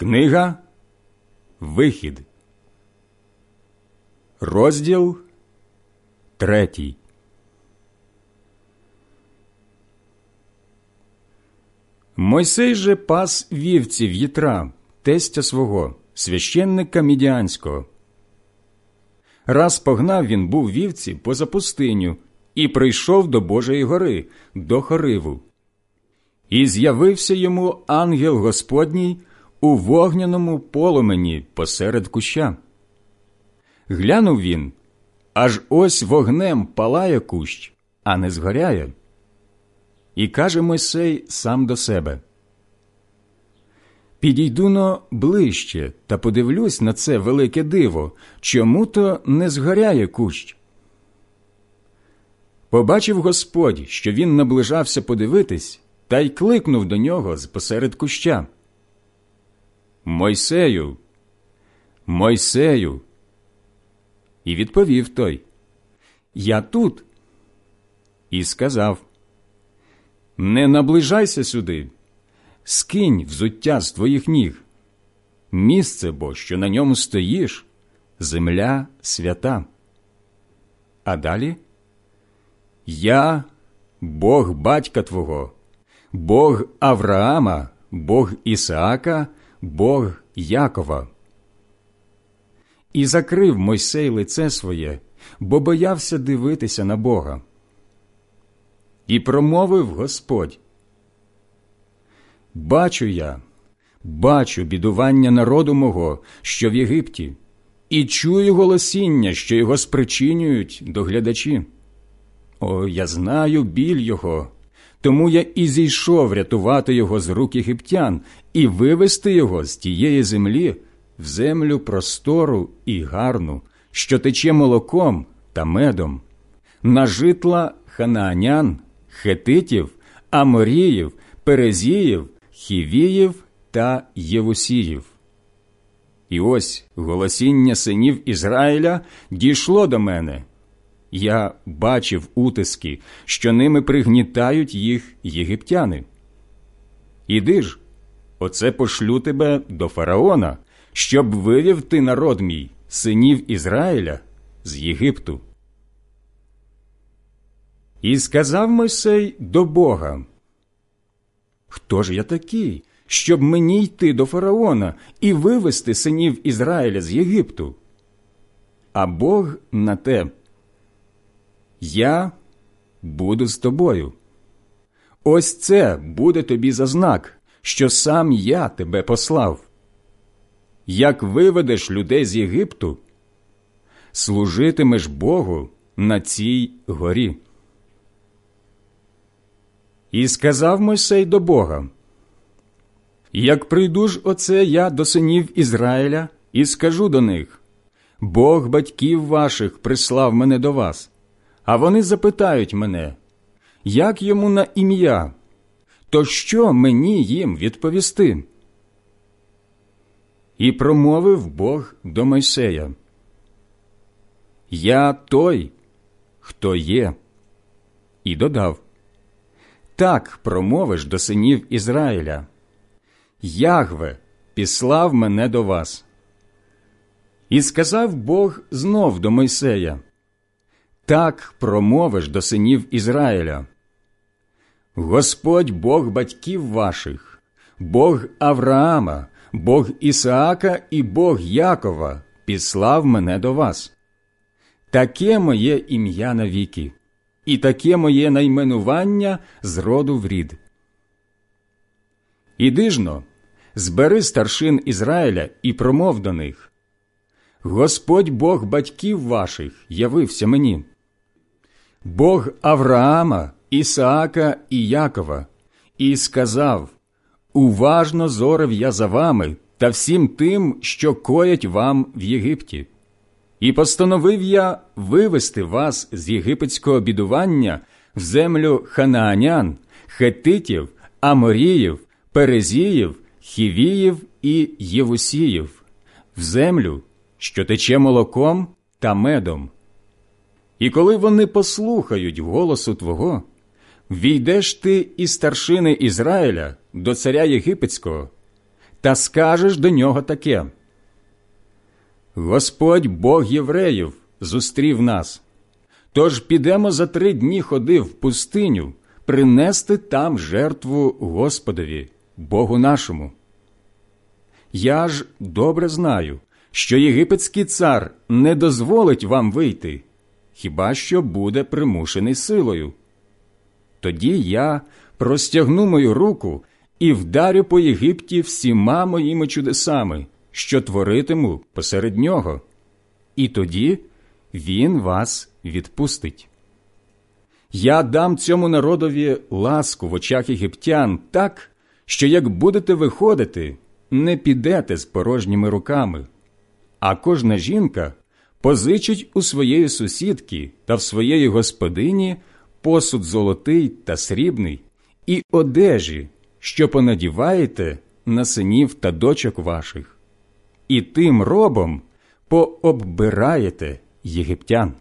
Книга Вихід, розділ третій. Мойсей же пас вівців Єтра, тестя свого, священника Мідіанського. Раз погнав він був вівці поза пустиню і прийшов до Божої гори, до Хориву. І з'явився йому ангел Господній у вогняному полумені посеред куща. Глянув він, аж ось вогнем палає кущ, а не згоряє. І каже Мойсей сам до себе Підійду но ближче та подивлюсь на це велике диво, чому то не згоряє кущ. Побачив Господь, що він наближався подивитись, та й кликнув до нього з посеред куща. Мойсею, Мойсею. І відповів той Я тут. І сказав Не наближайся сюди, скинь взуття з твоїх ніг. Місце бо, що на ньому стоїш, земля свята. А далі Я, Бог батька Твого, Бог Авраама, Бог Ісаака, Бог Якова. І закрив Мойсей лице своє, бо боявся дивитися на Бога. І промовив Господь Бачу я, бачу бідування народу мого, що в Єгипті, і чую голосіння, що його спричинюють доглядачі. О, я знаю біль його, тому я і зійшов рятувати його з рук єгиптян і вивести його з тієї землі в землю простору і гарну, що тече молоком та медом, на житла ханаанян, хетитів, аморіїв, перезіїв, хівіїв та євусіїв. І ось голосіння синів Ізраїля дійшло до мене. Я бачив утиски, що ними пригнітають їх єгиптяни. Іди ж, оце пошлю тебе до фараона, щоб вивів ти народ мій, синів Ізраїля, з Єгипту. І сказав Мойсей до Бога Хто ж я такий, щоб мені йти до фараона і вивести синів Ізраїля з Єгипту? А Бог на те. Я буду з тобою. Ось це буде тобі за знак, що сам я тебе послав. Як виведеш людей з Єгипту, служитимеш Богу на цій горі. І сказав Мойсей до Бога, Як прийду ж оце я до синів Ізраїля і скажу до них Бог батьків ваших прислав мене до вас, а вони запитають мене, як йому на ім'я, то що мені їм відповісти? І промовив Бог до Мойсея Я той, хто є, і додав так промовиш до синів Ізраїля. Ягве післав мене до вас. І сказав Бог знов до Мойсея Так промовиш до синів Ізраїля. Господь Бог батьків ваших, Бог Авраама, Бог Ісаака і Бог Якова післав мене до вас. Таке моє ім'я навіки і таке моє найменування з роду в рід. Іди жно, збери старшин Ізраїля і промов до них. Господь Бог батьків ваших явився мені, Бог Авраама, Ісаака і Якова, і сказав Уважно зорив я за вами та всім тим, що коять вам в Єгипті. І постановив я вивести вас з єгипетського бідування в землю ханаанян, хетитів, аморіїв, перезіїв, хівіїв і євусіїв, в землю, що тече молоком та медом. І коли вони послухають голосу Твого, війдеш ти і старшини Ізраїля до царя Єгипетського, та скажеш до нього таке. Господь Бог євреїв зустрів нас. Тож підемо за три дні ходи в пустиню принести там жертву Господові, Богу нашому. Я ж добре знаю, що єгипетський цар не дозволить вам вийти, хіба що буде примушений силою. Тоді я простягну мою руку і вдарю по Єгипті всіма моїми чудесами, що творитиму посеред нього, і тоді він вас відпустить. Я дам цьому народові ласку в очах єгиптян так, що як будете виходити, не підете з порожніми руками, а кожна жінка позичить у своєї сусідки та в своєї господині посуд золотий та срібний і одежі, що понадіваєте на синів та дочок ваших, і тим робом пооббираєте єгиптян.